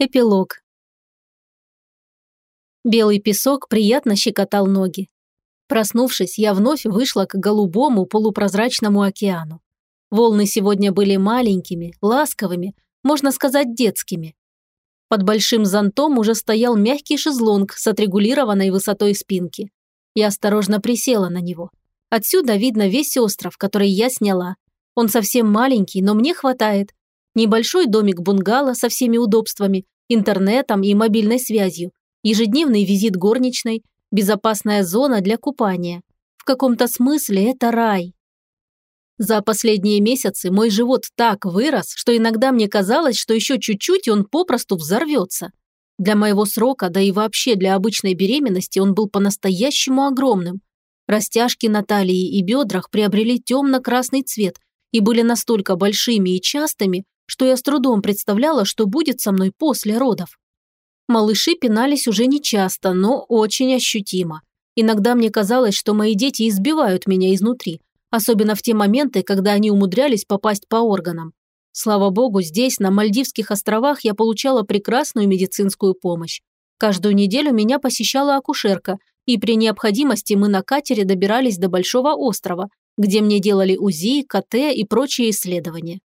Эпилог. Белый песок приятно щекотал ноги. Проснувшись, я вновь вышла к голубому полупрозрачному океану. Волны сегодня были маленькими, ласковыми, можно сказать, детскими. Под большим зонтом уже стоял мягкий шезлонг с отрегулированной высотой спинки. Я осторожно присела на него. Отсюда видно весь остров, который я сняла. Он совсем маленький, но мне хватает. Небольшой домик-бунгало со всеми удобствами, интернетом и мобильной связью, ежедневный визит горничной, безопасная зона для купания. В каком-то смысле это рай. За последние месяцы мой живот так вырос, что иногда мне казалось, что еще чуть-чуть он попросту взорвется. Для моего срока, да и вообще для обычной беременности он был по-настоящему огромным. Растяжки на талии и бедрах приобрели темно-красный цвет и были настолько большими и частыми, что я с трудом представляла, что будет со мной после родов. Малыши пинались уже не часто, но очень ощутимо. Иногда мне казалось, что мои дети избивают меня изнутри, особенно в те моменты, когда они умудрялись попасть по органам. Слава богу, здесь, на Мальдивских островах, я получала прекрасную медицинскую помощь. Каждую неделю меня посещала акушерка, и при необходимости мы на катере добирались до Большого острова, где мне делали УЗИ, КТ и прочие исследования.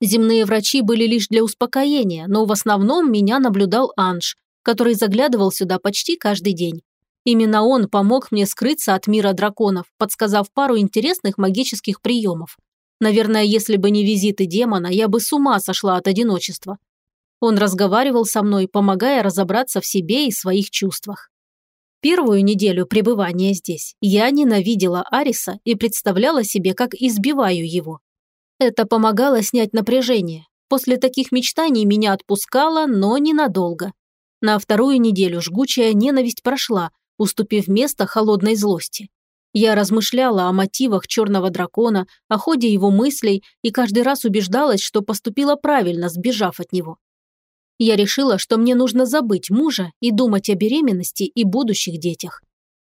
Земные врачи были лишь для успокоения, но в основном меня наблюдал Анж, который заглядывал сюда почти каждый день. Именно он помог мне скрыться от мира драконов, подсказав пару интересных магических приемов. Наверное, если бы не визиты демона, я бы с ума сошла от одиночества. Он разговаривал со мной, помогая разобраться в себе и своих чувствах. Первую неделю пребывания здесь я ненавидела Ариса и представляла себе, как избиваю его. Это помогало снять напряжение. После таких мечтаний меня отпускало, но ненадолго. На вторую неделю жгучая ненависть прошла, уступив место холодной злости. Я размышляла о мотивах черного дракона, о ходе его мыслей и каждый раз убеждалась, что поступила правильно, сбежав от него. Я решила, что мне нужно забыть мужа и думать о беременности и будущих детях.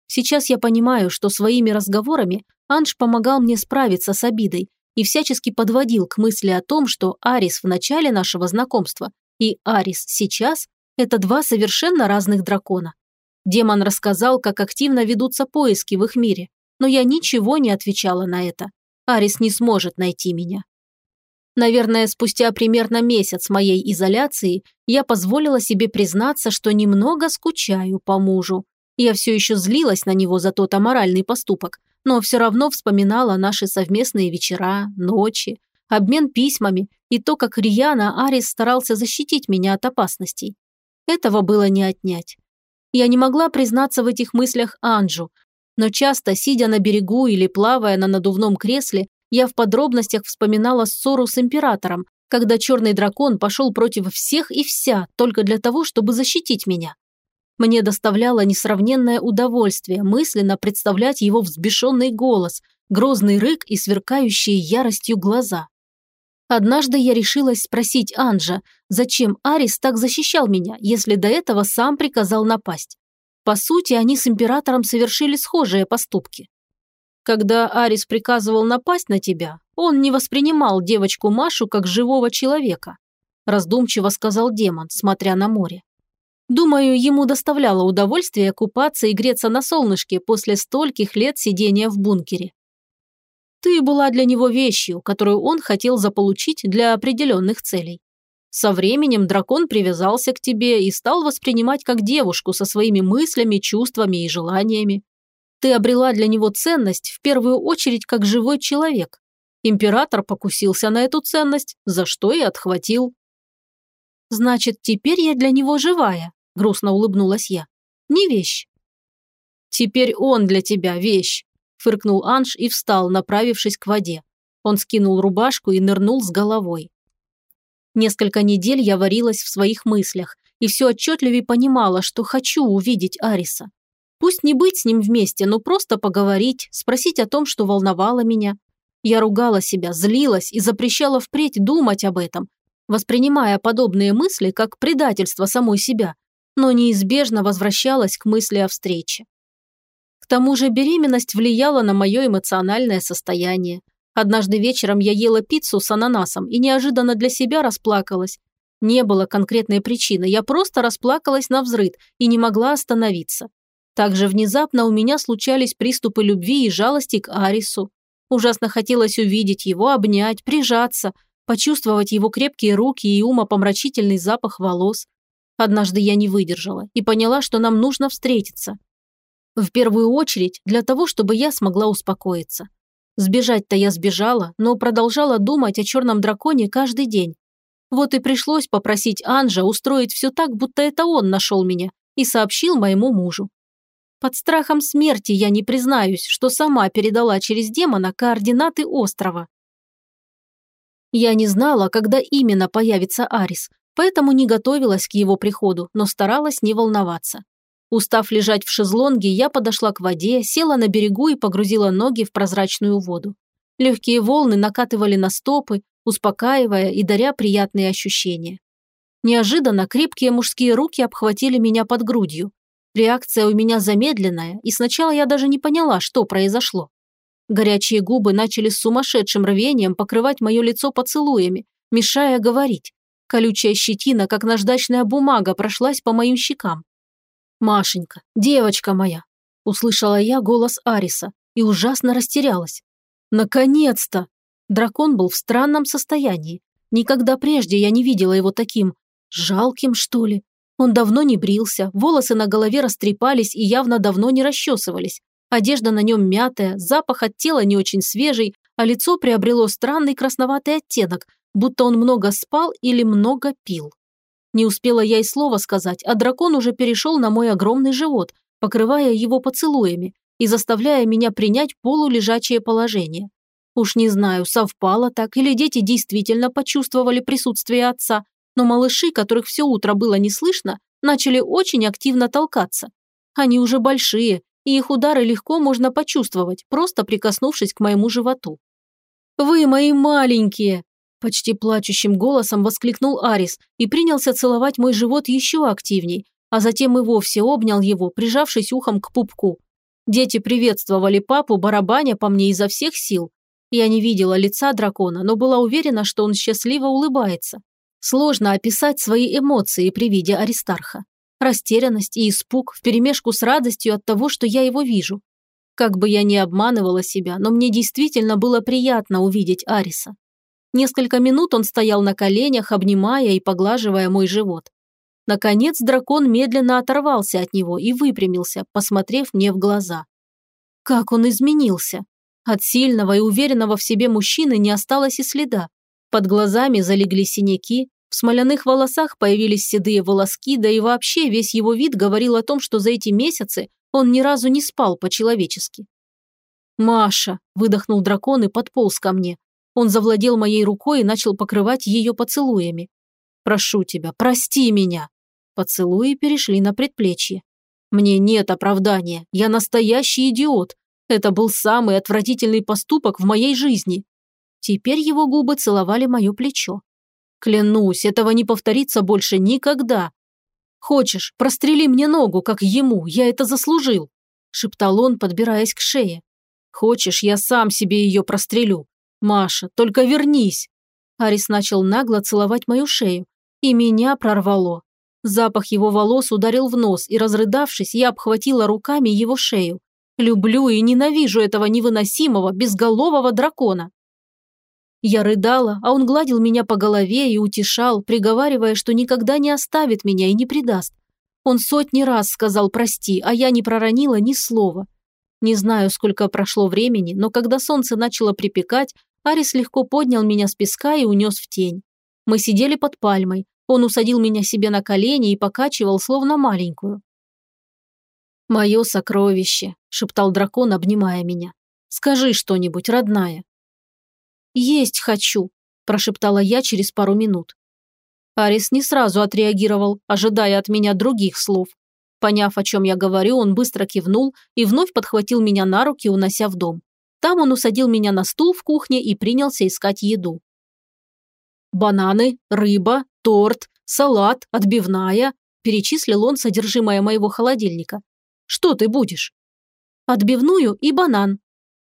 Сейчас я понимаю, что своими разговорами Анж помогал мне справиться с обидой, и всячески подводил к мысли о том, что Арис в начале нашего знакомства и Арис сейчас – это два совершенно разных дракона. Демон рассказал, как активно ведутся поиски в их мире, но я ничего не отвечала на это. Арис не сможет найти меня. Наверное, спустя примерно месяц моей изоляции я позволила себе признаться, что немного скучаю по мужу. Я все еще злилась на него за тот аморальный поступок, но все равно вспоминала наши совместные вечера, ночи, обмен письмами и то, как рьяно Арис старался защитить меня от опасностей. Этого было не отнять. Я не могла признаться в этих мыслях Анжу, но часто, сидя на берегу или плавая на надувном кресле, я в подробностях вспоминала ссору с императором, когда черный дракон пошел против всех и вся только для того, чтобы защитить меня. Мне доставляло несравненное удовольствие мысленно представлять его взбешенный голос, грозный рык и сверкающие яростью глаза. Однажды я решилась спросить Анжа, зачем Арис так защищал меня, если до этого сам приказал напасть. По сути, они с императором совершили схожие поступки. Когда Арис приказывал напасть на тебя, он не воспринимал девочку Машу как живого человека, раздумчиво сказал демон, смотря на море. Думаю, ему доставляло удовольствие купаться и греться на солнышке после стольких лет сидения в бункере. Ты была для него вещью, которую он хотел заполучить для определенных целей. Со временем дракон привязался к тебе и стал воспринимать как девушку со своими мыслями, чувствами и желаниями. Ты обрела для него ценность в первую очередь как живой человек. Император покусился на эту ценность, за что и отхватил. Значит, теперь я для него живая, – грустно улыбнулась я. «Не вещь». «Теперь он для тебя вещь», – фыркнул Анж и встал, направившись к воде. Он скинул рубашку и нырнул с головой. Несколько недель я варилась в своих мыслях и все отчетливее понимала, что хочу увидеть Ариса. Пусть не быть с ним вместе, но просто поговорить, спросить о том, что волновало меня. Я ругала себя, злилась и запрещала впредь думать об этом, воспринимая подобные мысли как предательство самой себя, но неизбежно возвращалась к мысли о встрече. К тому же беременность влияла на мое эмоциональное состояние. Однажды вечером я ела пиццу с ананасом и неожиданно для себя расплакалась. Не было конкретной причины, я просто расплакалась на взрыд и не могла остановиться. Также внезапно у меня случались приступы любви и жалости к Арису. Ужасно хотелось увидеть его, обнять, прижаться, почувствовать его крепкие руки и умопомрачительный запах волос. Однажды я не выдержала и поняла, что нам нужно встретиться. В первую очередь для того, чтобы я смогла успокоиться. Сбежать-то я сбежала, но продолжала думать о черном драконе каждый день. Вот и пришлось попросить Анжа устроить все так, будто это он нашел меня и сообщил моему мужу. Под страхом смерти я не признаюсь, что сама передала через демона координаты острова. Я не знала, когда именно появится Арис, поэтому не готовилась к его приходу, но старалась не волноваться. Устав лежать в шезлонге, я подошла к воде, села на берегу и погрузила ноги в прозрачную воду. Легкие волны накатывали на стопы, успокаивая и даря приятные ощущения. Неожиданно крепкие мужские руки обхватили меня под грудью. Реакция у меня замедленная, и сначала я даже не поняла, что произошло. Горячие губы начали с сумасшедшим рвением покрывать мое лицо поцелуями, мешая говорить. Колючая щетина, как наждачная бумага, прошлась по моим щекам. «Машенька, девочка моя!» – услышала я голос Ариса и ужасно растерялась. «Наконец-то!» Дракон был в странном состоянии. Никогда прежде я не видела его таким. Жалким, что ли? Он давно не брился, волосы на голове растрепались и явно давно не расчесывались. Одежда на нем мятая, запах от тела не очень свежий, а лицо приобрело странный красноватый оттенок, будто он много спал или много пил. Не успела я и слова сказать, а дракон уже перешел на мой огромный живот, покрывая его поцелуями и заставляя меня принять полулежачее положение. Уж не знаю, совпало так или дети действительно почувствовали присутствие отца, но малыши, которых все утро было не слышно, начали очень активно толкаться. Они уже большие, и их удары легко можно почувствовать, просто прикоснувшись к моему животу. «Вы мои маленькие!» Почти плачущим голосом воскликнул Арис и принялся целовать мой живот еще активней, а затем и вовсе обнял его, прижавшись ухом к пупку. Дети приветствовали папу, барабаня по мне изо всех сил. Я не видела лица дракона, но была уверена, что он счастливо улыбается. Сложно описать свои эмоции при виде Аристарха. Растерянность и испуг вперемешку с радостью от того, что я его вижу. Как бы я ни обманывала себя, но мне действительно было приятно увидеть Ариса. Несколько минут он стоял на коленях, обнимая и поглаживая мой живот. Наконец дракон медленно оторвался от него и выпрямился, посмотрев мне в глаза. Как он изменился! От сильного и уверенного в себе мужчины не осталось и следа. Под глазами залегли синяки, в смоляных волосах появились седые волоски, да и вообще весь его вид говорил о том, что за эти месяцы он ни разу не спал по-человечески. «Маша!» – выдохнул дракон и подполз ко мне, он завладел моей рукой и начал покрывать ее поцелуями. «Прошу тебя, прости меня!» Поцелуи перешли на предплечье. «Мне нет оправдания, я настоящий идиот. Это был самый отвратительный поступок в моей жизни». Теперь его губы целовали мое плечо. «Клянусь, этого не повторится больше никогда. Хочешь, прострели мне ногу, как ему, я это заслужил», шептал он, подбираясь к шее. «Хочешь, я сам себе ее прострелю. «Маша, только вернись!» Арис начал нагло целовать мою шею, и меня прорвало. Запах его волос ударил в нос, и, разрыдавшись, я обхватила руками его шею. Люблю и ненавижу этого невыносимого, безголового дракона. Я рыдала, а он гладил меня по голове и утешал, приговаривая, что никогда не оставит меня и не предаст. Он сотни раз сказал «прости», а я не проронила ни слова. Не знаю, сколько прошло времени, но когда солнце начало припекать, Арис легко поднял меня с песка и унес в тень. Мы сидели под пальмой. Он усадил меня себе на колени и покачивал, словно маленькую. «Мое сокровище», – шептал дракон, обнимая меня. «Скажи что-нибудь, родная». «Есть хочу», – прошептала я через пару минут. Арис не сразу отреагировал, ожидая от меня других слов. Поняв, о чем я говорю, он быстро кивнул и вновь подхватил меня на руки, унося в дом. Там он усадил меня на стул в кухне и принялся искать еду. «Бананы, рыба, торт, салат, отбивная», перечислил он содержимое моего холодильника. «Что ты будешь?» «Отбивную и банан».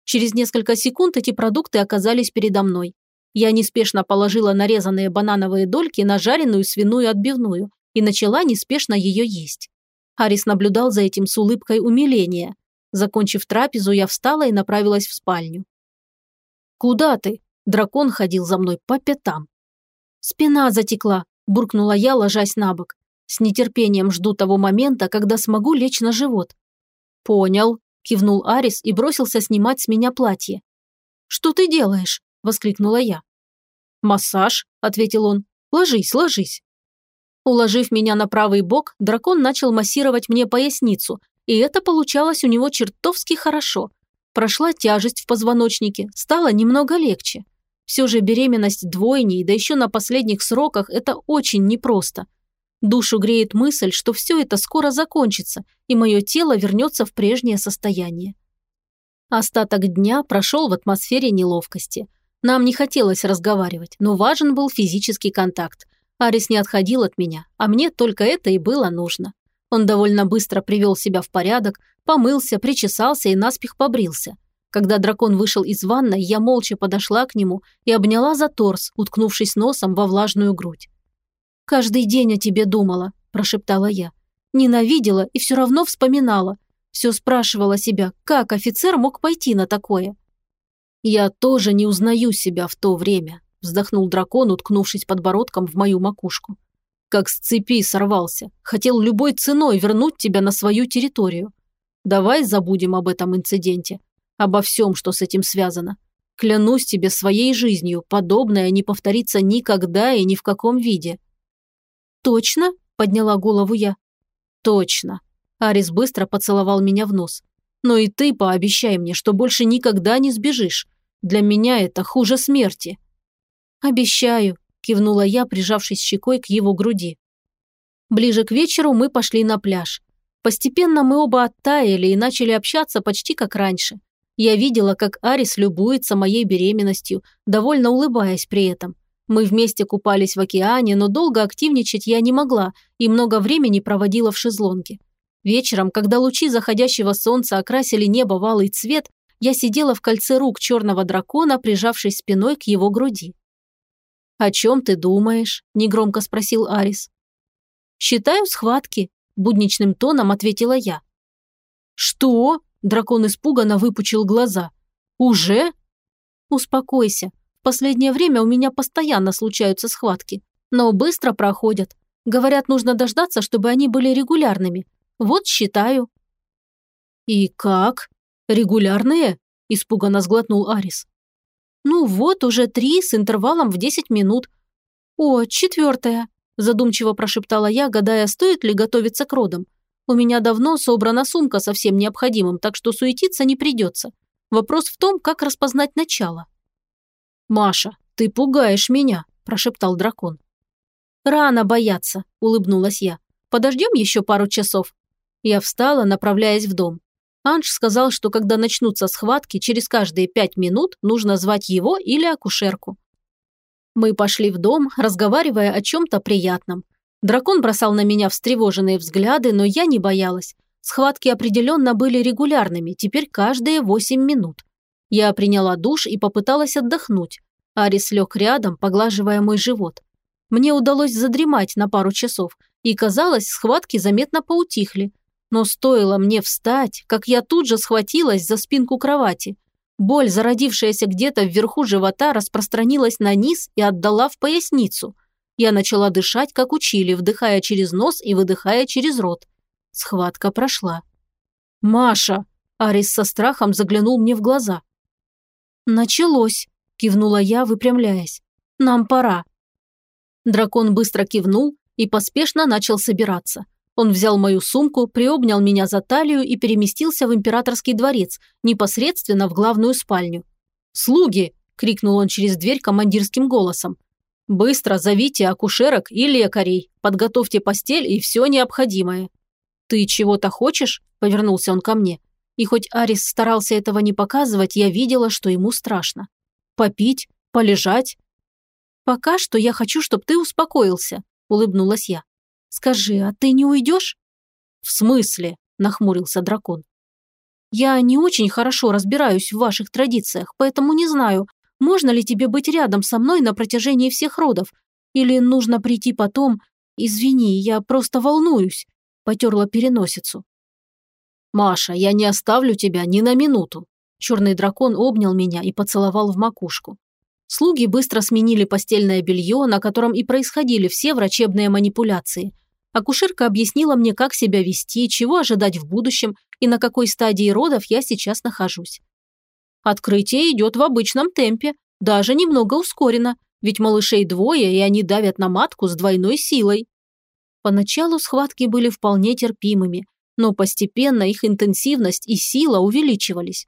Через несколько секунд эти продукты оказались передо мной. Я неспешно положила нарезанные банановые дольки на жареную свиную отбивную и начала неспешно ее есть. Арис наблюдал за этим с улыбкой умиления. Закончив трапезу, я встала и направилась в спальню. «Куда ты?» Дракон ходил за мной по пятам. «Спина затекла», – буркнула я, ложась на бок. С нетерпением жду того момента, когда смогу лечь на живот. «Понял», – кивнул Арис и бросился снимать с меня платье. «Что ты делаешь?» – воскликнула я. «Массаж», – ответил он. «Ложись, ложись». Уложив меня на правый бок, дракон начал массировать мне поясницу, и это получалось у него чертовски хорошо. Прошла тяжесть в позвоночнике, стало немного легче. Все же беременность двойней, да еще на последних сроках, это очень непросто. Душу греет мысль, что все это скоро закончится, и мое тело вернется в прежнее состояние. Остаток дня прошел в атмосфере неловкости. Нам не хотелось разговаривать, но важен был физический контакт. Арис не отходил от меня, а мне только это и было нужно. Он довольно быстро привел себя в порядок, помылся, причесался и наспех побрился. Когда дракон вышел из ванной, я молча подошла к нему и обняла за торс, уткнувшись носом во влажную грудь. «Каждый день о тебе думала», – прошептала я. Ненавидела и все равно вспоминала. Все спрашивала себя, как офицер мог пойти на такое. «Я тоже не узнаю себя в то время», – вздохнул дракон, уткнувшись подбородком в мою макушку как с цепи сорвался. Хотел любой ценой вернуть тебя на свою территорию. Давай забудем об этом инциденте, обо всем, что с этим связано. Клянусь тебе своей жизнью, подобное не повторится никогда и ни в каком виде». «Точно?» – подняла голову я. «Точно». Арис быстро поцеловал меня в нос. «Но и ты пообещай мне, что больше никогда не сбежишь. Для меня это хуже смерти». «Обещаю», – кивнула я, прижавшись щекой к его груди. Ближе к вечеру мы пошли на пляж. Постепенно мы оба оттаяли и начали общаться почти как раньше. Я видела, как Арис любуется моей беременностью, довольно улыбаясь при этом. Мы вместе купались в океане, но долго активничать я не могла и много времени проводила в шезлонге. Вечером, когда лучи заходящего солнца окрасили небо в алый цвет, я сидела в кольце рук черного дракона, прижавшись спиной к его груди. «О чем ты думаешь?» – негромко спросил Арис. «Считаю схватки», – будничным тоном ответила я. «Что?» – дракон испуганно выпучил глаза. «Уже?» «Успокойся. В последнее время у меня постоянно случаются схватки, но быстро проходят. Говорят, нужно дождаться, чтобы они были регулярными. Вот считаю». «И как? Регулярные?» – испуганно сглотнул Арис. Ну вот, уже три с интервалом в десять минут. О, четвертая, задумчиво прошептала я, гадая, стоит ли готовиться к родам. У меня давно собрана сумка со всем необходимым, так что суетиться не придется. Вопрос в том, как распознать начало. «Маша, ты пугаешь меня», – прошептал дракон. «Рано бояться», – улыбнулась я. «Подождем еще пару часов». Я встала, направляясь в дом. Анж сказал, что когда начнутся схватки, через каждые пять минут нужно звать его или акушерку. Мы пошли в дом, разговаривая о чем-то приятном. Дракон бросал на меня встревоженные взгляды, но я не боялась. Схватки определенно были регулярными, теперь каждые восемь минут. Я приняла душ и попыталась отдохнуть. Арис лег рядом, поглаживая мой живот. Мне удалось задремать на пару часов, и, казалось, схватки заметно поутихли, но стоило мне встать, как я тут же схватилась за спинку кровати. Боль, зародившаяся где-то вверху живота, распространилась на низ и отдала в поясницу. Я начала дышать, как учили, вдыхая через нос и выдыхая через рот. Схватка прошла. «Маша!» – Арис со страхом заглянул мне в глаза. «Началось!» – кивнула я, выпрямляясь. «Нам пора!» Дракон быстро кивнул и поспешно начал собираться. Он взял мою сумку, приобнял меня за талию и переместился в императорский дворец, непосредственно в главную спальню. «Слуги!» – крикнул он через дверь командирским голосом. «Быстро зовите акушерок и лекарей, подготовьте постель и все необходимое». «Ты чего-то хочешь?» – повернулся он ко мне. И хоть Арис старался этого не показывать, я видела, что ему страшно. «Попить? Полежать?» «Пока что я хочу, чтобы ты успокоился», – улыбнулась я. Скажи, а ты не уйдешь?» «В смысле?» – нахмурился дракон. «Я не очень хорошо разбираюсь в ваших традициях, поэтому не знаю, можно ли тебе быть рядом со мной на протяжении всех родов? Или нужно прийти потом? Извини, я просто волнуюсь», – потерла переносицу. «Маша, я не оставлю тебя ни на минуту». Черный дракон обнял меня и поцеловал в макушку. Слуги быстро сменили постельное белье, на котором и происходили все врачебные манипуляции. Акушерка объяснила мне, как себя вести, чего ожидать в будущем и на какой стадии родов я сейчас нахожусь. Открытие идет в обычном темпе, даже немного ускорено, ведь малышей двое, и они давят на матку с двойной силой. Поначалу схватки были вполне терпимыми, но постепенно их интенсивность и сила увеличивались.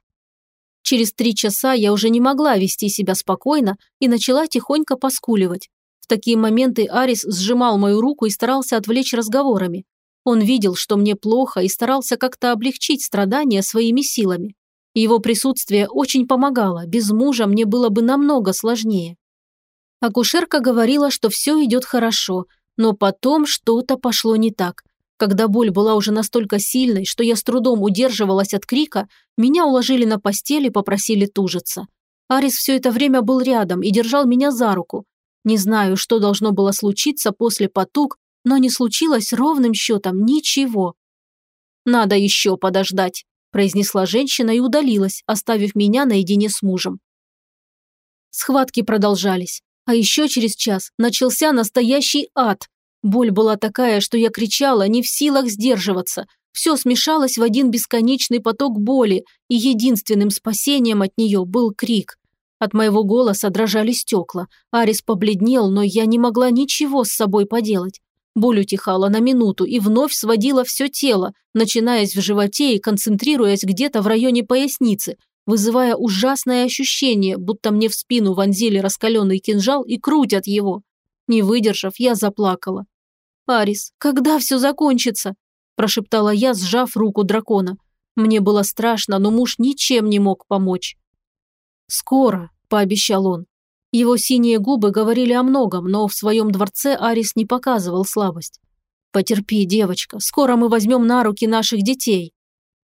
Через три часа я уже не могла вести себя спокойно и начала тихонько поскуливать. В такие моменты Арис сжимал мою руку и старался отвлечь разговорами. Он видел, что мне плохо и старался как-то облегчить страдания своими силами. Его присутствие очень помогало, без мужа мне было бы намного сложнее. Акушерка говорила, что все идет хорошо, но потом что-то пошло не так. Когда боль была уже настолько сильной, что я с трудом удерживалась от крика, меня уложили на постель и попросили тужиться. Арис все это время был рядом и держал меня за руку. Не знаю, что должно было случиться после потуг, но не случилось ровным счетом ничего. «Надо еще подождать», – произнесла женщина и удалилась, оставив меня наедине с мужем. Схватки продолжались, а еще через час начался настоящий ад. Боль была такая, что я кричала, не в силах сдерживаться. Все смешалось в один бесконечный поток боли, и единственным спасением от нее был крик. От моего голоса дрожали стекла. Арис побледнел, но я не могла ничего с собой поделать. Боль утихала на минуту и вновь сводила все тело, начинаясь в животе и концентрируясь где-то в районе поясницы, вызывая ужасное ощущение, будто мне в спину вонзили раскаленный кинжал и крутят его. Не выдержав, я заплакала. «Арис, когда все закончится?» – прошептала я, сжав руку дракона. Мне было страшно, но муж ничем не мог помочь. «Скоро», – пообещал он. Его синие губы говорили о многом, но в своем дворце Арис не показывал слабость. «Потерпи, девочка, скоро мы возьмем на руки наших детей».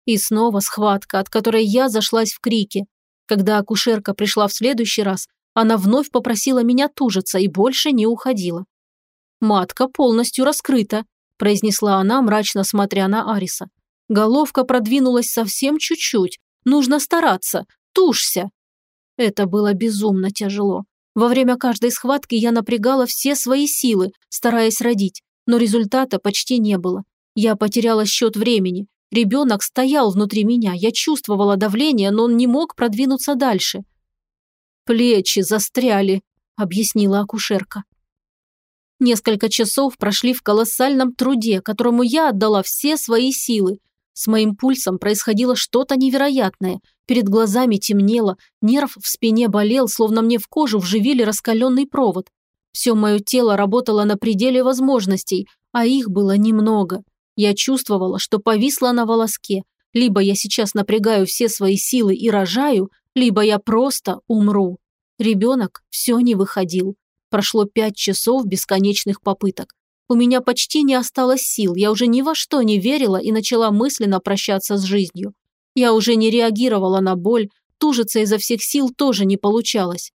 И снова схватка, от которой я зашлась в крике. Когда акушерка пришла в следующий раз, она вновь попросила меня тужиться и больше не уходила. «Матка полностью раскрыта», – произнесла она, мрачно смотря на Ариса. «Головка продвинулась совсем чуть-чуть. Нужно стараться. Тушься!» Это было безумно тяжело. Во время каждой схватки я напрягала все свои силы, стараясь родить, но результата почти не было. Я потеряла счет времени. Ребенок стоял внутри меня, я чувствовала давление, но он не мог продвинуться дальше. «Плечи застряли», – объяснила акушерка. Несколько часов прошли в колоссальном труде, которому я отдала все свои силы. С моим пульсом происходило что-то невероятное. Перед глазами темнело, нерв в спине болел, словно мне в кожу вживили раскаленный провод. Все мое тело работало на пределе возможностей, а их было немного. Я чувствовала, что повисла на волоске. Либо я сейчас напрягаю все свои силы и рожаю, либо я просто умру. Ребенок все не выходил. Прошло пять часов бесконечных попыток. У меня почти не осталось сил, я уже ни во что не верила и начала мысленно прощаться с жизнью. Я уже не реагировала на боль, тужиться изо всех сил тоже не получалось.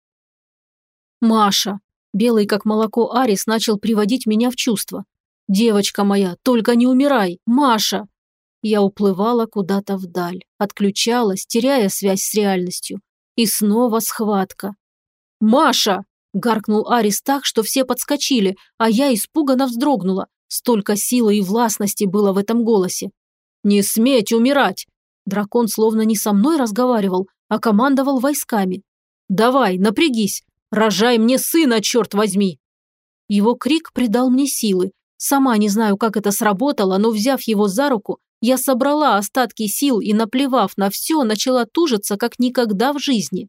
«Маша!» Белый как молоко Арис начал приводить меня в чувство. «Девочка моя, только не умирай! Маша!» Я уплывала куда-то вдаль, отключалась, теряя связь с реальностью. И снова схватка. «Маша!» Гаркнул Арис так, что все подскочили, а я испуганно вздрогнула. Столько силы и властности было в этом голосе. «Не сметь умирать!» Дракон словно не со мной разговаривал, а командовал войсками. «Давай, напрягись! Рожай мне сына, черт возьми!» Его крик придал мне силы. Сама не знаю, как это сработало, но взяв его за руку, я собрала остатки сил и, наплевав на все, начала тужиться, как никогда в жизни.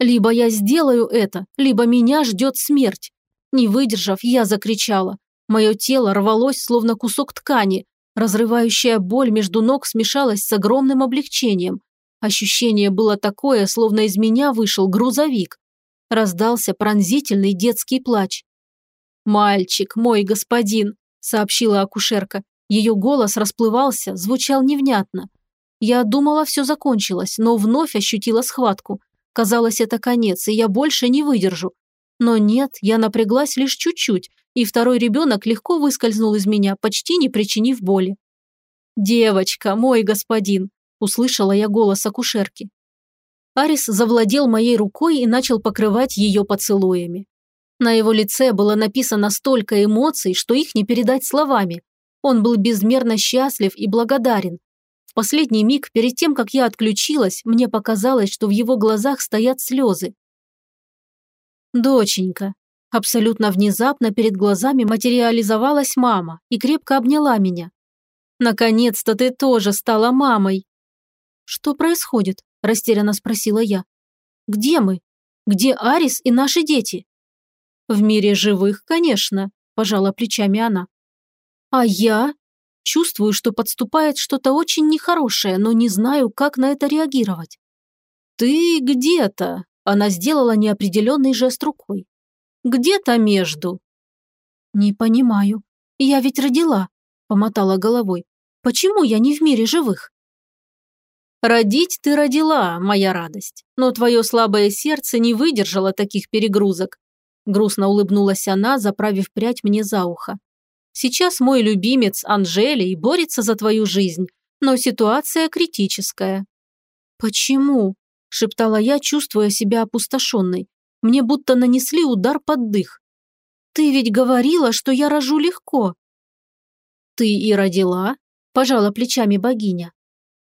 Либо я сделаю это, либо меня ждет смерть. Не выдержав, я закричала. Мое тело рвалось, словно кусок ткани. Разрывающая боль между ног смешалась с огромным облегчением. Ощущение было такое, словно из меня вышел грузовик. Раздался пронзительный детский плач. «Мальчик, мой господин», – сообщила акушерка. Ее голос расплывался, звучал невнятно. Я думала, все закончилось, но вновь ощутила схватку. Казалось, это конец, и я больше не выдержу. Но нет, я напряглась лишь чуть-чуть, и второй ребенок легко выскользнул из меня, почти не причинив боли. «Девочка, мой господин!» – услышала я голос акушерки. Арис завладел моей рукой и начал покрывать ее поцелуями. На его лице было написано столько эмоций, что их не передать словами. Он был безмерно счастлив и благодарен. В последний миг, перед тем, как я отключилась, мне показалось, что в его глазах стоят слезы. «Доченька». Абсолютно внезапно перед глазами материализовалась мама и крепко обняла меня. «Наконец-то ты тоже стала мамой!» «Что происходит?» – растерянно спросила я. «Где мы? Где Арис и наши дети?» «В мире живых, конечно», – пожала плечами она. «А я?» Чувствую, что подступает что-то очень нехорошее, но не знаю, как на это реагировать. «Ты где-то?» Она сделала неопределенный жест рукой. «Где-то между». «Не понимаю. Я ведь родила», – помотала головой. «Почему я не в мире живых?» «Родить ты родила, моя радость, но твое слабое сердце не выдержало таких перегрузок», грустно улыбнулась она, заправив прядь мне за ухо. «Сейчас мой любимец Анжелий борется за твою жизнь, но ситуация критическая». «Почему?» – шептала я, чувствуя себя опустошенной. Мне будто нанесли удар под дых. «Ты ведь говорила, что я рожу легко». «Ты и родила?» – пожала плечами богиня.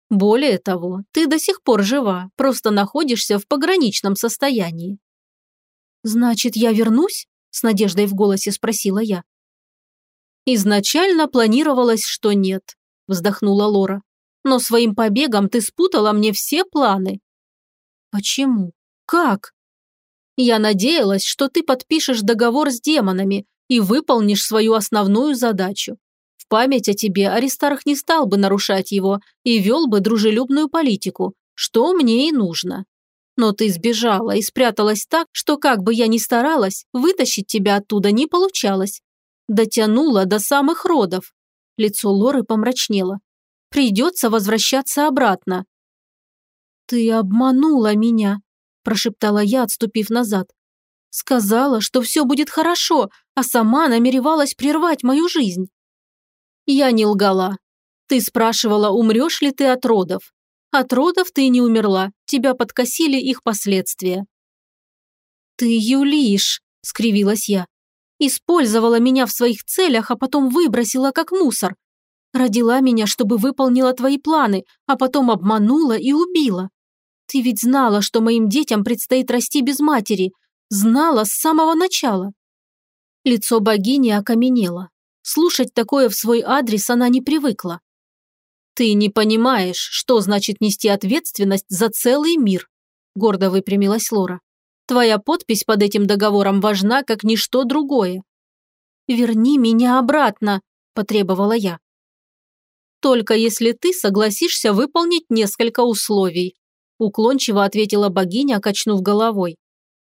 «Более того, ты до сих пор жива, просто находишься в пограничном состоянии». «Значит, я вернусь?» – с надеждой в голосе спросила я. «Изначально планировалось, что нет», – вздохнула Лора. «Но своим побегом ты спутала мне все планы. Почему? Как? Я надеялась, что ты подпишешь договор с демонами и выполнишь свою основную задачу. В память о тебе Аристарх не стал бы нарушать его и вел бы дружелюбную политику, что мне и нужно. Но ты сбежала и спряталась так, что как бы я ни старалась, вытащить тебя оттуда не получалось. Дотянула до самых родов. Лицо Лоры помрачнело. Придется возвращаться обратно. «Ты обманула меня», – прошептала я, отступив назад. «Сказала, что все будет хорошо, а сама намеревалась прервать мою жизнь». «Я не лгала. Ты спрашивала, умрешь ли ты от родов. От родов ты не умерла, тебя подкосили их последствия». «Ты юлишь», – скривилась я. «Использовала меня в своих целях, а потом выбросила как мусор. Родила меня, чтобы выполнила твои планы, а потом обманула и убила. Ты ведь знала, что моим детям предстоит расти без матери. Знала с самого начала. Лицо богини окаменело. Слушать такое в свой адрес она не привыкла. «Ты не понимаешь, что значит нести ответственность за целый мир», гордо выпрямилась Лора. «Твоя подпись под этим договором важна, как ничто другое». «Верни меня обратно», – потребовала я. «Только если ты согласишься выполнить несколько условий», Уклончиво ответила богиня, качнув головой.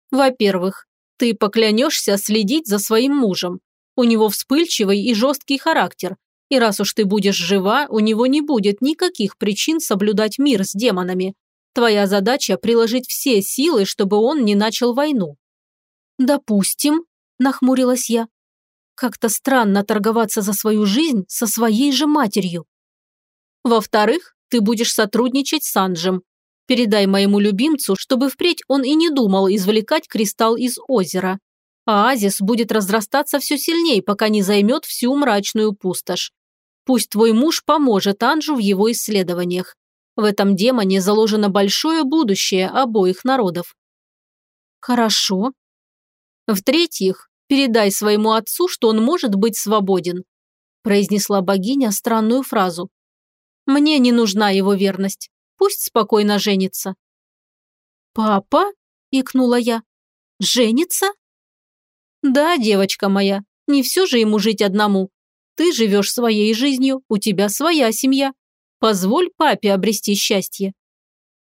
Во-первых, ты поклянешься следить за своим мужем. У него вспыльчивый и жесткий характер, и раз уж ты будешь жива, у него не будет никаких причин соблюдать мир с демонами. Твоя задача – приложить все силы, чтобы он не начал войну». «Допустим», – нахмурилась я. «Как-то странно торговаться за свою жизнь со своей же матерью». «Во-вторых, ты будешь сотрудничать с Анджем, Передай моему любимцу, чтобы впредь он и не думал извлекать кристалл из озера. Оазис будет разрастаться все сильнее, пока не займет всю мрачную пустошь. Пусть твой муж поможет Анжу в его исследованиях. В этом демоне заложено большое будущее обоих народов. Хорошо. В-третьих, передай своему отцу, что он может быть свободен. Произнесла богиня странную фразу. Мне не нужна его верность. Пусть спокойно женится». «Папа?» – икнула я. «Женится?» «Да, девочка моя, не все же ему жить одному. Ты живешь своей жизнью, у тебя своя семья. Позволь папе обрести счастье».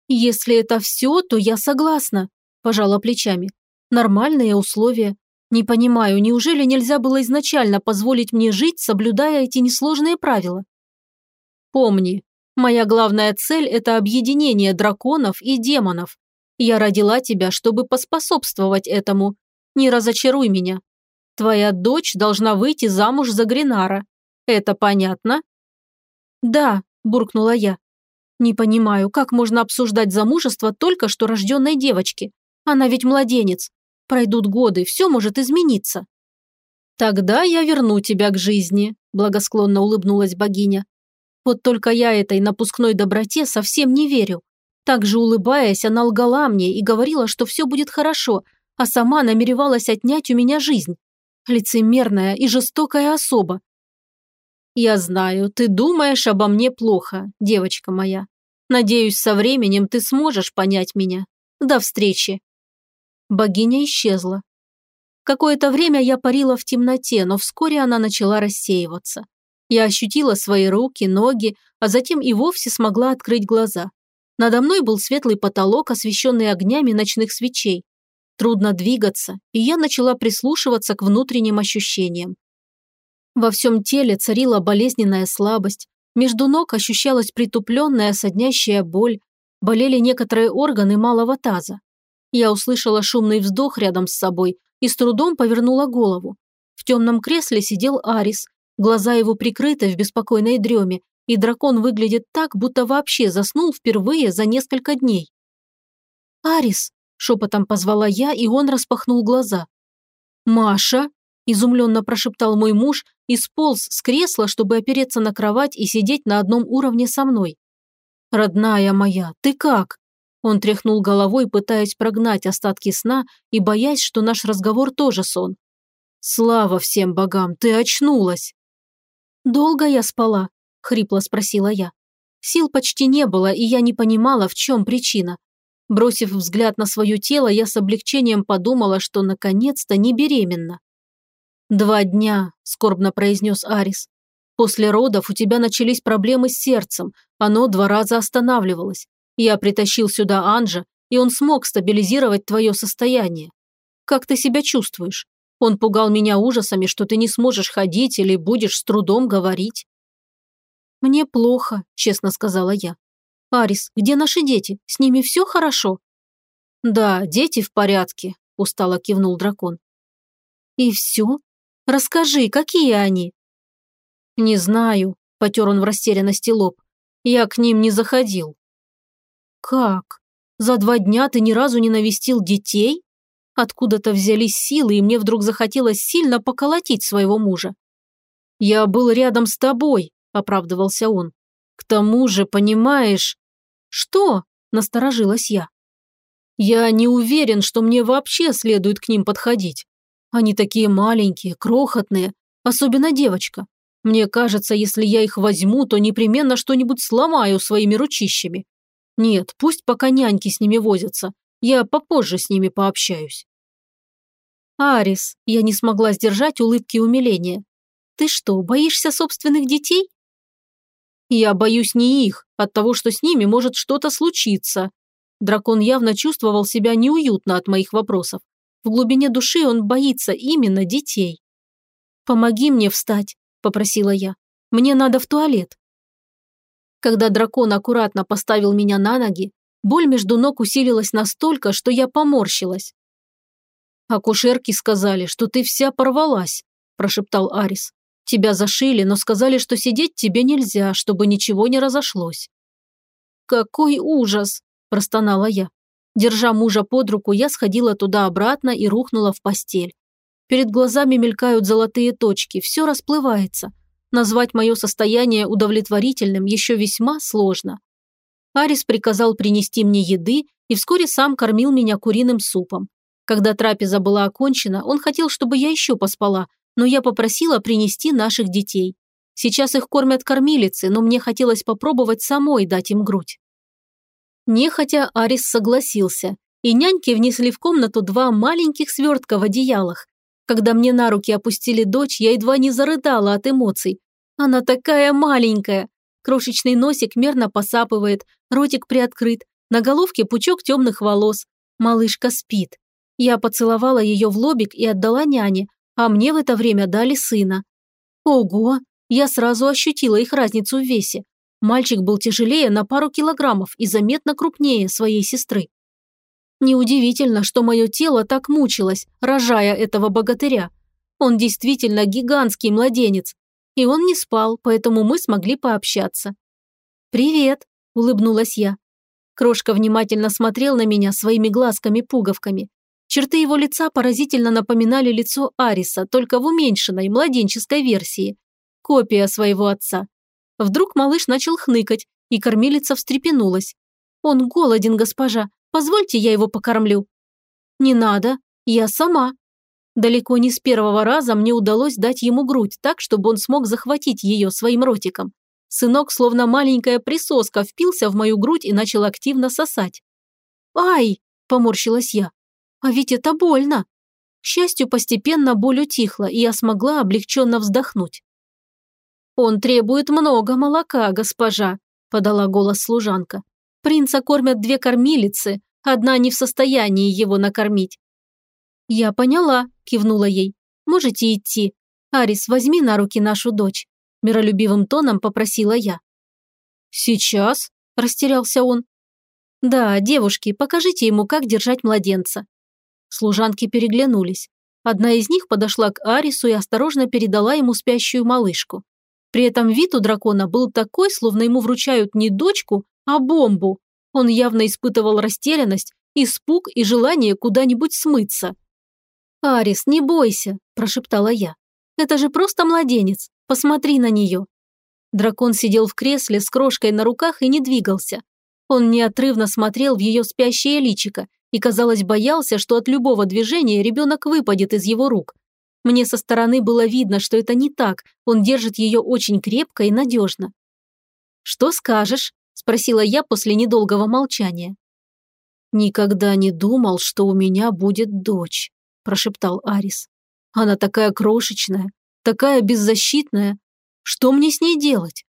«Если это все, то я согласна», – пожала плечами. «Нормальные условия. Не понимаю, неужели нельзя было изначально позволить мне жить, соблюдая эти несложные правила?» «Помни, Моя главная цель – это объединение драконов и демонов. Я родила тебя, чтобы поспособствовать этому. Не разочаруй меня. Твоя дочь должна выйти замуж за Гринара. Это понятно?» «Да», – буркнула я. «Не понимаю, как можно обсуждать замужество только что рожденной девочки? Она ведь младенец. Пройдут годы, все может измениться». «Тогда я верну тебя к жизни», – благосклонно улыбнулась богиня. «Вот только я этой напускной доброте совсем не верю. Также улыбаясь, она лгала мне и говорила, что все будет хорошо, а сама намеревалась отнять у меня жизнь. Лицемерная и жестокая особа. «Я знаю, ты думаешь обо мне плохо, девочка моя. Надеюсь, со временем ты сможешь понять меня. До встречи». Богиня исчезла. Какое-то время я парила в темноте, но вскоре она начала рассеиваться. Я ощутила свои руки, ноги, а затем и вовсе смогла открыть глаза. Надо мной был светлый потолок, освещенный огнями ночных свечей. Трудно двигаться, и я начала прислушиваться к внутренним ощущениям. Во всем теле царила болезненная слабость, между ног ощущалась притупленная соднящая боль, болели некоторые органы малого таза. Я услышала шумный вздох рядом с собой и с трудом повернула голову. В темном кресле сидел Арис, глаза его прикрыты в беспокойной дреме, и дракон выглядит так, будто вообще заснул впервые за несколько дней. «Арис!» Шепотом позвала я, и он распахнул глаза. «Маша?» – изумленно прошептал мой муж и сполз с кресла, чтобы опереться на кровать и сидеть на одном уровне со мной. «Родная моя, ты как?» Он тряхнул головой, пытаясь прогнать остатки сна и боясь, что наш разговор тоже сон. «Слава всем богам, ты очнулась!» «Долго я спала?» – хрипло спросила я. Сил почти не было, и я не понимала, в чем причина. Бросив взгляд на свое тело, я с облегчением подумала, что наконец-то не беременна. «Два дня», – скорбно произнес Арис. «После родов у тебя начались проблемы с сердцем, оно два раза останавливалось. Я притащил сюда Анжа, и он смог стабилизировать твое состояние. Как ты себя чувствуешь? Он пугал меня ужасами, что ты не сможешь ходить или будешь с трудом говорить». «Мне плохо», – честно сказала я. «Арис, где наши дети? С ними все хорошо?» «Да, дети в порядке», – устало кивнул дракон. «И все? Расскажи, какие они?» «Не знаю», – потер он в растерянности лоб. «Я к ним не заходил». «Как? За два дня ты ни разу не навестил детей?» Откуда-то взялись силы, и мне вдруг захотелось сильно поколотить своего мужа. «Я был рядом с тобой», – оправдывался он. «К тому же, понимаешь, «Что?» – насторожилась я. «Я не уверен, что мне вообще следует к ним подходить. Они такие маленькие, крохотные, особенно девочка. Мне кажется, если я их возьму, то непременно что-нибудь сломаю своими ручищами. Нет, пусть пока няньки с ними возятся. Я попозже с ними пообщаюсь». «Арис», я не смогла сдержать улыбки умиления. «Ты что, боишься собственных детей?» Я боюсь не их, от того, что с ними может что-то случиться. Дракон явно чувствовал себя неуютно от моих вопросов. В глубине души он боится именно детей. «Помоги мне встать», – попросила я. «Мне надо в туалет». Когда дракон аккуратно поставил меня на ноги, боль между ног усилилась настолько, что я поморщилась. «Акушерки сказали, что ты вся порвалась», – прошептал Арис. Тебя зашили, но сказали, что сидеть тебе нельзя, чтобы ничего не разошлось». «Какой ужас!» – простонала я. Держа мужа под руку, я сходила туда-обратно и рухнула в постель. Перед глазами мелькают золотые точки, все расплывается. Назвать мое состояние удовлетворительным еще весьма сложно. Арис приказал принести мне еды и вскоре сам кормил меня куриным супом. Когда трапеза была окончена, он хотел, чтобы я еще поспала, но я попросила принести наших детей. Сейчас их кормят кормилицы, но мне хотелось попробовать самой дать им грудь. Нехотя Арис согласился, и няньки внесли в комнату два маленьких свертка в одеялах. Когда мне на руки опустили дочь, я едва не зарыдала от эмоций. Она такая маленькая. Крошечный носик мерно посапывает, ротик приоткрыт, на головке пучок темных волос. Малышка спит. Я поцеловала ее в лобик и отдала няне, а мне в это время дали сына. Ого, я сразу ощутила их разницу в весе. Мальчик был тяжелее на пару килограммов и заметно крупнее своей сестры. Неудивительно, что мое тело так мучилось, рожая этого богатыря. Он действительно гигантский младенец. И он не спал, поэтому мы смогли пообщаться. «Привет», – улыбнулась я. Крошка внимательно смотрел на меня своими глазками-пуговками. Черты его лица поразительно напоминали лицо Ариса, только в уменьшенной, младенческой версии. Копия своего отца. Вдруг малыш начал хныкать, и кормилица встрепенулась. «Он голоден, госпожа. Позвольте, я его покормлю». «Не надо. Я сама». Далеко не с первого раза мне удалось дать ему грудь так, чтобы он смог захватить ее своим ротиком. Сынок, словно маленькая присоска, впился в мою грудь и начал активно сосать. «Ай!» – поморщилась я. «А ведь это больно!» К счастью, постепенно боль утихла, и я смогла облегченно вздохнуть. «Он требует много молока, госпожа», – подала голос служанка. «Принца кормят две кормилицы, одна не в состоянии его накормить». «Я поняла», – кивнула ей. «Можете идти. Арис, возьми на руки нашу дочь. Миролюбивым тоном попросила я. «Сейчас?» – растерялся он. «Да, девушки, покажите ему, как держать младенца». Служанки переглянулись. Одна из них подошла к Арису и осторожно передала ему спящую малышку. При этом вид у дракона был такой, словно ему вручают не дочку, а бомбу. Он явно испытывал растерянность, испуг и желание куда-нибудь смыться. «Арис, не бойся», – прошептала я. «Это же просто младенец. Посмотри на нее». Дракон сидел в кресле с крошкой на руках и не двигался. Он неотрывно смотрел в ее спящее личико и, казалось, боялся, что от любого движения ребенок выпадет из его рук. Мне со стороны было видно, что это не так, он держит ее очень крепко и надежно. «Что скажешь?» – спросила я после недолгого молчания. «Никогда не думал, что у меня будет дочь», – прошептал Арис. «Она такая крошечная, Такая беззащитная. Что мне с ней делать?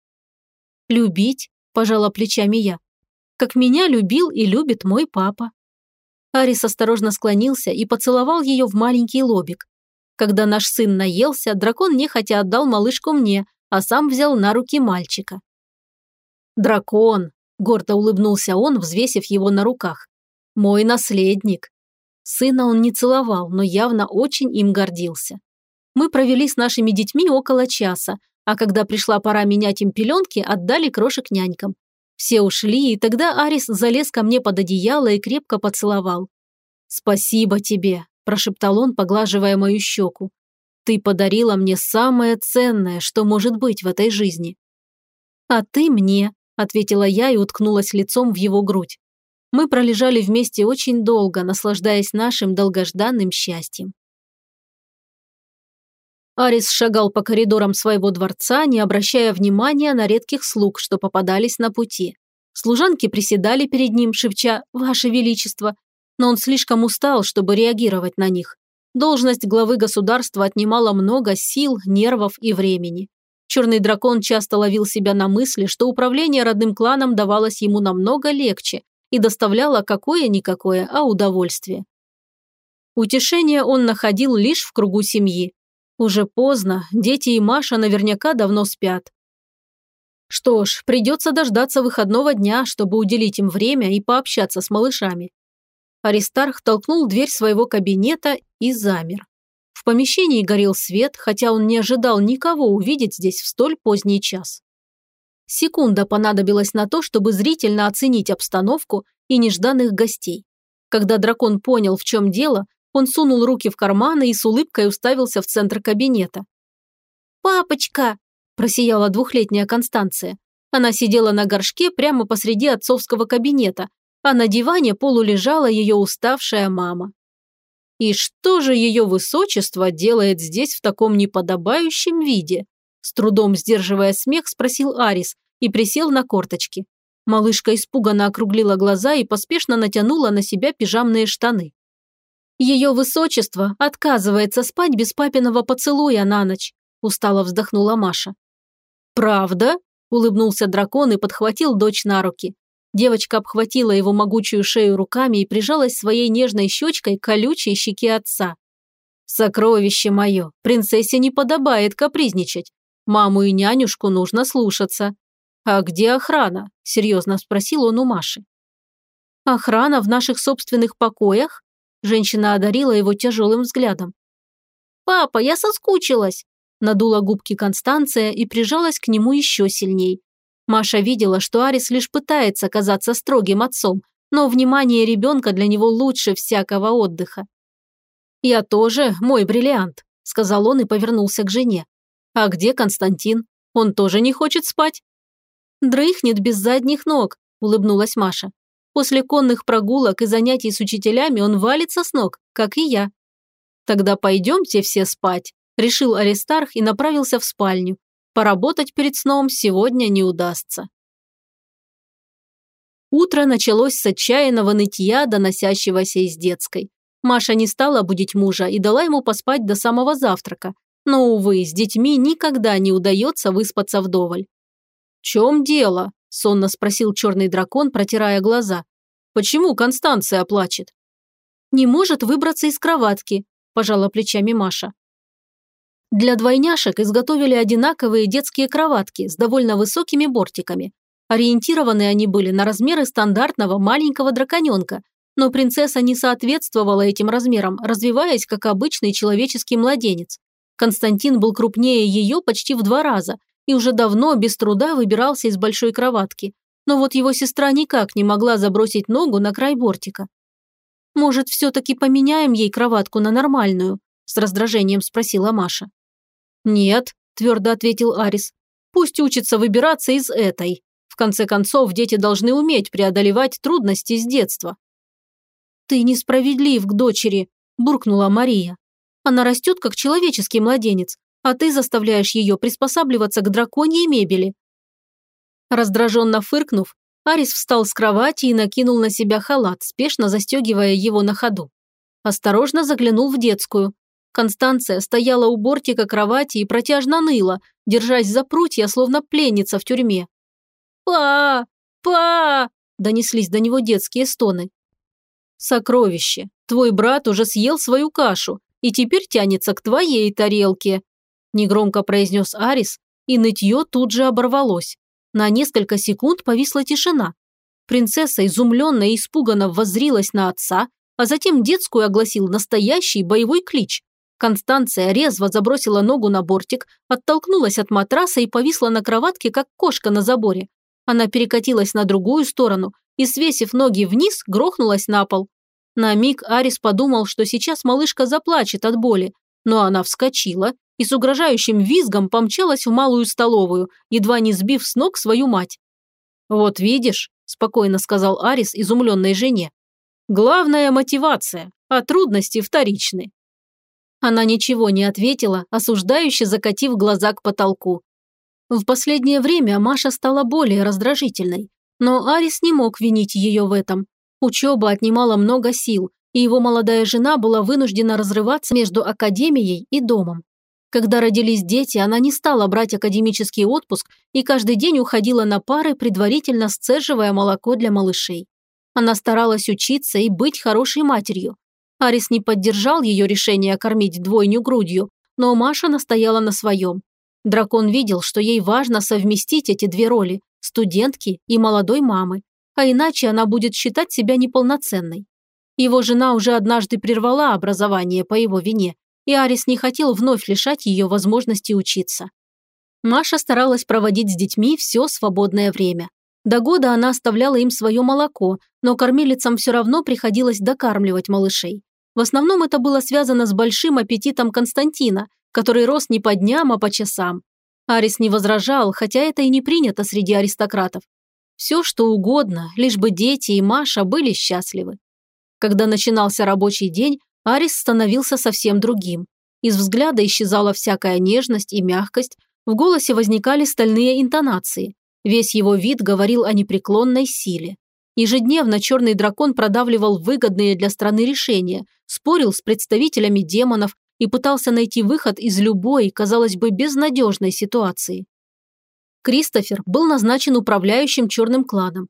Любить, пожала плечами я. Как меня любил и любит мой папа. Арис осторожно склонился и поцеловал ее в маленький лобик. Когда наш сын наелся, дракон нехотя отдал малышку мне, а сам взял на руки мальчика. «Дракон!» – гордо улыбнулся он, взвесив его на руках. «Мой наследник!» Сына он не целовал, но явно очень им гордился. Мы провели с нашими детьми около часа, а когда пришла пора менять им пеленки, отдали крошек нянькам. Все ушли, и тогда Арис залез ко мне под одеяло и крепко поцеловал. «Спасибо тебе», – прошептал он, поглаживая мою щеку. «Ты подарила мне самое ценное, что может быть в этой жизни». «А ты мне», – ответила я и уткнулась лицом в его грудь. Мы пролежали вместе очень долго, наслаждаясь нашим долгожданным счастьем. Арис шагал по коридорам своего дворца, не обращая внимания на редких слуг, что попадались на пути. Служанки приседали перед ним, шепча «Ваше Величество», но он слишком устал, чтобы реагировать на них. Должность главы государства отнимала много сил, нервов и времени. Черный дракон часто ловил себя на мысли, что управление родным кланом давалось ему намного легче и доставляло какое-никакое, а удовольствие. Утешение он находил лишь в кругу семьи, уже поздно, дети и Маша наверняка давно спят. Что ж, придется дождаться выходного дня, чтобы уделить им время и пообщаться с малышами. Аристарх толкнул дверь своего кабинета и замер. В помещении горел свет, хотя он не ожидал никого увидеть здесь в столь поздний час. Секунда понадобилась на то, чтобы зрительно оценить обстановку и нежданных гостей. Когда дракон понял, в чем дело, он сунул руки в карманы и с улыбкой уставился в центр кабинета. «Папочка!» – просияла двухлетняя Констанция. Она сидела на горшке прямо посреди отцовского кабинета, а на диване полулежала ее уставшая мама. «И что же ее высочество делает здесь в таком неподобающем виде?» С трудом сдерживая смех, спросил Арис и присел на корточки. Малышка испуганно округлила глаза и поспешно натянула на себя пижамные штаны. Ее высочество отказывается спать без папиного поцелуя на ночь», – устало вздохнула Маша. «Правда?» – улыбнулся дракон и подхватил дочь на руки. Девочка обхватила его могучую шею руками и прижалась своей нежной щечкой к колючей щеке отца. «Сокровище мое, принцессе не подобает капризничать. Маму и нянюшку нужно слушаться». «А где охрана?» – серьезно спросил он у Маши. Охрана в наших собственных покоях? Женщина одарила его тяжелым взглядом. «Папа, я соскучилась!» Надула губки Констанция и прижалась к нему еще сильней. Маша видела, что Арис лишь пытается казаться строгим отцом, но внимание ребенка для него лучше всякого отдыха. «Я тоже мой бриллиант», – сказал он и повернулся к жене. «А где Константин? Он тоже не хочет спать?» «Дрыхнет без задних ног», – улыбнулась Маша. «После конных прогулок и занятий с учителями он валится с ног, как и я». «Тогда пойдемте все спать», – решил Аристарх и направился в спальню. Поработать перед сном сегодня не удастся. Утро началось с отчаянного нытья, доносящегося из детской. Маша не стала будить мужа и дала ему поспать до самого завтрака. Но, увы, с детьми никогда не удается выспаться вдоволь. «В чем дело?» – сонно спросил черный дракон, протирая глаза. «Почему Констанция плачет?» «Не может выбраться из кроватки», – пожала плечами Маша. Для двойняшек изготовили одинаковые детские кроватки с довольно высокими бортиками. Ориентированы они были на размеры стандартного маленького драконенка, но принцесса не соответствовала этим размерам, развиваясь как обычный человеческий младенец. Константин был крупнее ее почти в два раза и уже давно без труда выбирался из большой кроватки. Но вот его сестра никак не могла забросить ногу на край бортика. «Может, все-таки поменяем ей кроватку на нормальную?» – с раздражением спросила Маша. «Нет», – твердо ответил Арис. «Пусть учится выбираться из этой. В конце концов, дети должны уметь преодолевать трудности с детства». «Ты несправедлив к дочери», – буркнула Мария. «Она растет, как человеческий младенец, а ты заставляешь ее приспосабливаться к драконьей мебели». Раздраженно фыркнув, Арис встал с кровати и накинул на себя халат, спешно застегивая его на ходу. Осторожно заглянул в детскую. Констанция стояла у бортика кровати и протяжно ныла, держась за прутья, словно пленница в тюрьме. «Па! Па!» – донеслись до него детские стоны. «Сокровище, твой брат уже съел свою кашу и теперь тянется к твоей тарелке», – негромко произнес Арис, и нытье тут же оборвалось. На несколько секунд повисла тишина. Принцесса изумленно и испуганно воззрилась на отца, а затем детскую огласил настоящий боевой клич. Констанция резво забросила ногу на бортик, оттолкнулась от матраса и повисла на кроватке, как кошка на заборе. Она перекатилась на другую сторону и, свесив ноги вниз, грохнулась на пол. На миг Арис подумал, что сейчас малышка заплачет от боли, но она вскочила и с угрожающим визгом помчалась в малую столовую, едва не сбив с ног свою мать. «Вот видишь», – спокойно сказал Арис изумленной жене, – «главная мотивация, а трудности вторичны. Она ничего не ответила, осуждающе закатив глаза к потолку. В последнее время Маша стала более раздражительной, но Арис не мог винить ее в этом. Учеба отнимала много сил, и его молодая жена была вынуждена разрываться между академией и домом. Когда родились дети, она не стала брать академический отпуск и каждый день уходила на пары, предварительно сцеживая молоко для малышей. Она старалась учиться и быть хорошей матерью, Арис не поддержал ее решение кормить двойню грудью, но Маша настояла на своем. Дракон видел, что ей важно совместить эти две роли – студентки и молодой мамы, а иначе она будет считать себя неполноценной. Его жена уже однажды прервала образование по его вине, и Арис не хотел вновь лишать ее возможности учиться. Маша старалась проводить с детьми все свободное время. До года она оставляла им свое молоко, но кормилицам все равно приходилось докармливать малышей. В основном это было связано с большим аппетитом Константина, который рос не по дням, а по часам. Арис не возражал, хотя это и не принято среди аристократов. Все, что угодно, лишь бы дети и Маша были счастливы. Когда начинался рабочий день, Арис становился совсем другим. Из взгляда исчезала всякая нежность и мягкость, в голосе возникали стальные интонации. Весь его вид говорил о непреклонной силе. Ежедневно черный дракон продавливал выгодные для страны решения, спорил с представителями демонов и пытался найти выход из любой, казалось бы, безнадежной ситуации. Кристофер был назначен управляющим черным кланом.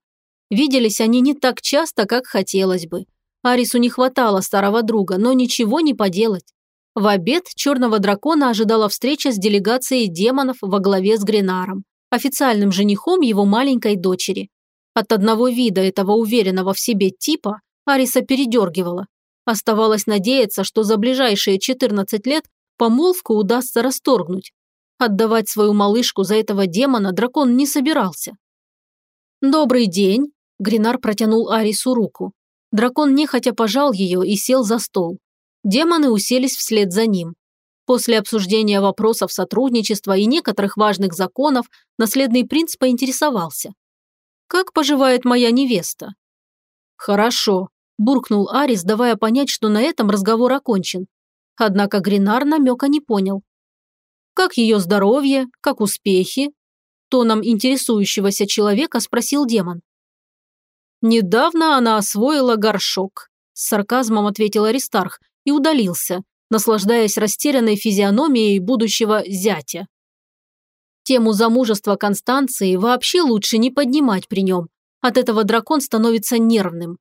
Виделись они не так часто, как хотелось бы. Арису не хватало старого друга, но ничего не поделать. В обед черного дракона ожидала встреча с делегацией демонов во главе с Гренаром, официальным женихом его маленькой дочери. От одного вида этого уверенного в себе типа Ариса передергивала. Оставалось надеяться, что за ближайшие 14 лет помолвку удастся расторгнуть. Отдавать свою малышку за этого демона дракон не собирался. «Добрый день!» – Гринар протянул Арису руку. Дракон нехотя пожал ее и сел за стол. Демоны уселись вслед за ним. После обсуждения вопросов сотрудничества и некоторых важных законов наследный принц поинтересовался. «Как поживает моя невеста?» «Хорошо», – буркнул Арис, давая понять, что на этом разговор окончен. Однако Гринар намека не понял. «Как ее здоровье? Как успехи?» Тоном интересующегося человека спросил демон. «Недавно она освоила горшок», – с сарказмом ответил Аристарх и удалился, наслаждаясь растерянной физиономией будущего зятя. Тему замужества Констанции вообще лучше не поднимать при нем. От этого дракон становится нервным.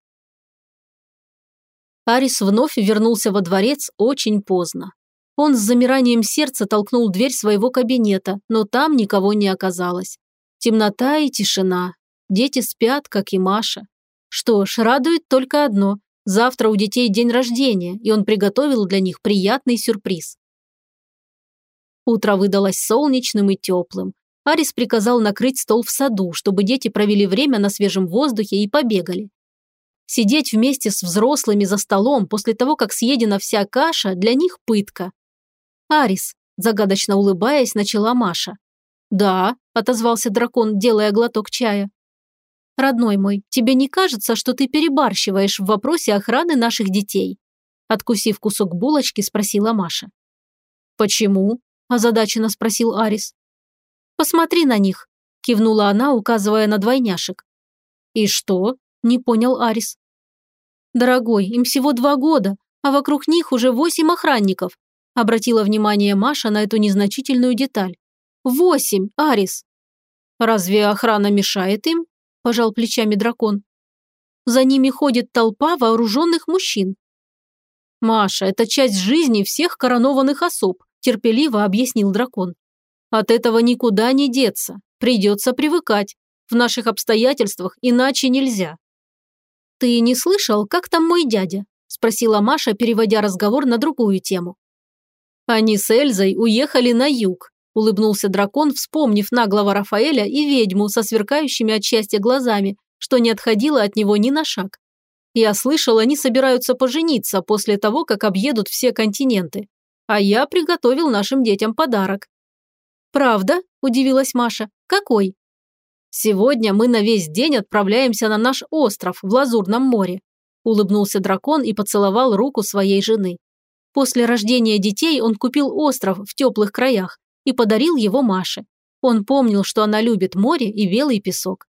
Арис вновь вернулся во дворец очень поздно. Он с замиранием сердца толкнул дверь своего кабинета, но там никого не оказалось. Темнота и тишина. Дети спят, как и Маша. Что ж, радует только одно. Завтра у детей день рождения, и он приготовил для них приятный сюрприз. Утро выдалось солнечным и теплым. Арис приказал накрыть стол в саду, чтобы дети провели время на свежем воздухе и побегали. Сидеть вместе с взрослыми за столом после того, как съедена вся каша, для них пытка. «Арис», – загадочно улыбаясь, начала Маша. «Да», – отозвался дракон, делая глоток чая. «Родной мой, тебе не кажется, что ты перебарщиваешь в вопросе охраны наших детей?» Откусив кусок булочки, спросила Маша. «Почему?» – озадаченно спросил Арис. «Посмотри на них», – кивнула она, указывая на двойняшек. «И что?» – не понял Арис. «Дорогой, им всего два года, а вокруг них уже восемь охранников», – обратила внимание Маша на эту незначительную деталь. «Восемь, Арис!» «Разве охрана мешает им?» – пожал плечами дракон. «За ними ходит толпа вооруженных мужчин». «Маша, это часть жизни всех коронованных особ», – терпеливо объяснил дракон. «От этого никуда не деться. Придется привыкать. В наших обстоятельствах иначе нельзя». «Ты не слышал, как там мой дядя?» – спросила Маша, переводя разговор на другую тему. «Они с Эльзой уехали на юг улыбнулся дракон, вспомнив наглого Рафаэля и ведьму со сверкающими от счастья глазами, что не отходило от него ни на шаг. Я слышал, они собираются пожениться после того, как объедут все континенты. А я приготовил нашим детям подарок. «Правда?» – удивилась Маша. «Какой?» «Сегодня мы на весь день отправляемся на наш остров в Лазурном море», – улыбнулся дракон и поцеловал руку своей жены. После рождения детей он купил остров в теплых краях, и подарил его Маше. Он помнил, что она любит море и белый песок.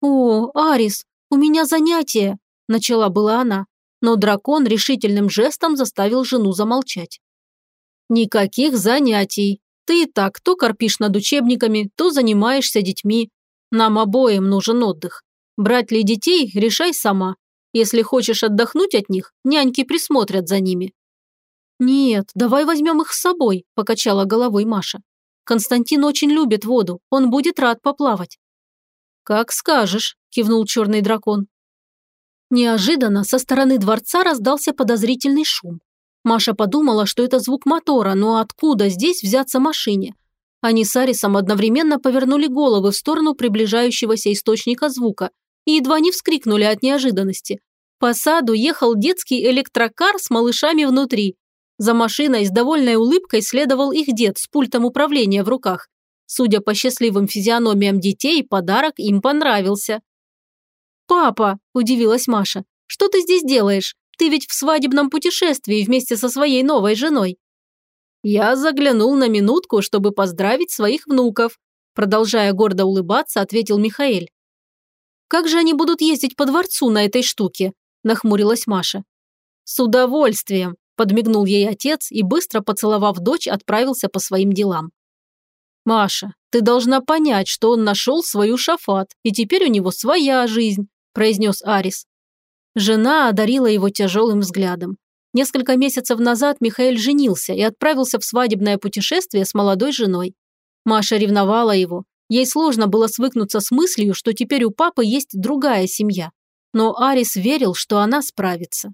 «О, Арис, у меня занятие!» – начала была она, но дракон решительным жестом заставил жену замолчать. «Никаких занятий. Ты и так то корпишь над учебниками, то занимаешься детьми. Нам обоим нужен отдых. Брать ли детей – решай сама. Если хочешь отдохнуть от них, няньки присмотрят за ними. «Нет, давай возьмем их с собой», – покачала головой Маша. «Константин очень любит воду, он будет рад поплавать». «Как скажешь», – кивнул черный дракон. Неожиданно со стороны дворца раздался подозрительный шум. Маша подумала, что это звук мотора, но откуда здесь взяться машине? Они с Арисом одновременно повернули головы в сторону приближающегося источника звука и едва не вскрикнули от неожиданности. По саду ехал детский электрокар с малышами внутри. За машиной с довольной улыбкой следовал их дед с пультом управления в руках. Судя по счастливым физиономиям детей, подарок им понравился. «Папа», – удивилась Маша, – «что ты здесь делаешь? Ты ведь в свадебном путешествии вместе со своей новой женой». «Я заглянул на минутку, чтобы поздравить своих внуков», продолжая гордо улыбаться, ответил Михаэль. «Как же они будут ездить по дворцу на этой штуке?» – нахмурилась Маша. «С удовольствием. Подмигнул ей отец и, быстро поцеловав дочь, отправился по своим делам. «Маша, ты должна понять, что он нашел свою шафат, и теперь у него своя жизнь», – произнес Арис. Жена одарила его тяжелым взглядом. Несколько месяцев назад Михаил женился и отправился в свадебное путешествие с молодой женой. Маша ревновала его. Ей сложно было свыкнуться с мыслью, что теперь у папы есть другая семья. Но Арис верил, что она справится.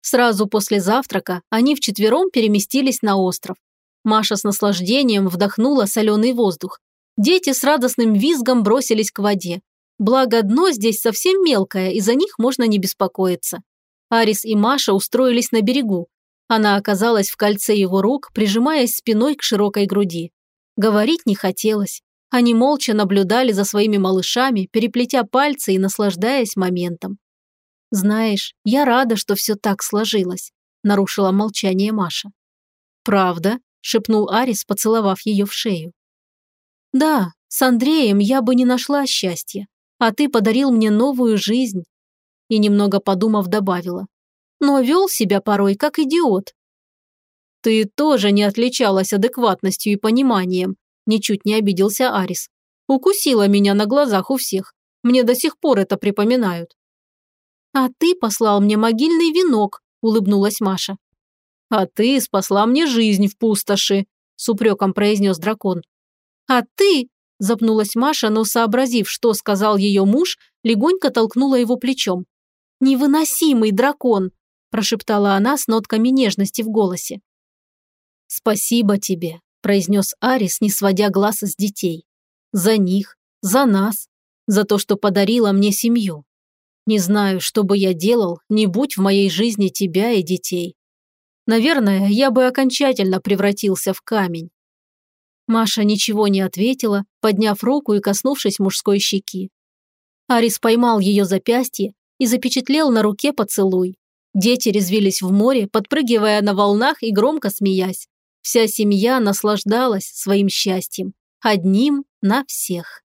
Сразу после завтрака они вчетвером переместились на остров. Маша с наслаждением вдохнула соленый воздух. Дети с радостным визгом бросились к воде. Благо дно здесь совсем мелкое, и за них можно не беспокоиться. Арис и Маша устроились на берегу. Она оказалась в кольце его рук, прижимаясь спиной к широкой груди. Говорить не хотелось. Они молча наблюдали за своими малышами, переплетя пальцы и наслаждаясь моментом. «Знаешь, я рада, что все так сложилось», – нарушила молчание Маша. «Правда?» – шепнул Арис, поцеловав ее в шею. «Да, с Андреем я бы не нашла счастья, а ты подарил мне новую жизнь». И немного подумав, добавила. «Но вел себя порой как идиот». «Ты тоже не отличалась адекватностью и пониманием», – ничуть не обиделся Арис. «Укусила меня на глазах у всех. Мне до сих пор это припоминают». «А ты послал мне могильный венок», – улыбнулась Маша. «А ты спасла мне жизнь в пустоши», – с упреком произнес дракон. «А ты», – запнулась Маша, но, сообразив, что сказал ее муж, легонько толкнула его плечом. «Невыносимый дракон», – прошептала она с нотками нежности в голосе. «Спасибо тебе», – произнес Арис, не сводя глаз с детей. «За них, за нас, за то, что подарила мне семью. Не знаю, что бы я делал, не будь в моей жизни тебя и детей. Наверное, я бы окончательно превратился в камень. Маша ничего не ответила, подняв руку и коснувшись мужской щеки. Арис поймал ее запястье и запечатлел на руке поцелуй. Дети резвились в море, подпрыгивая на волнах и громко смеясь. Вся семья наслаждалась своим счастьем. Одним на всех.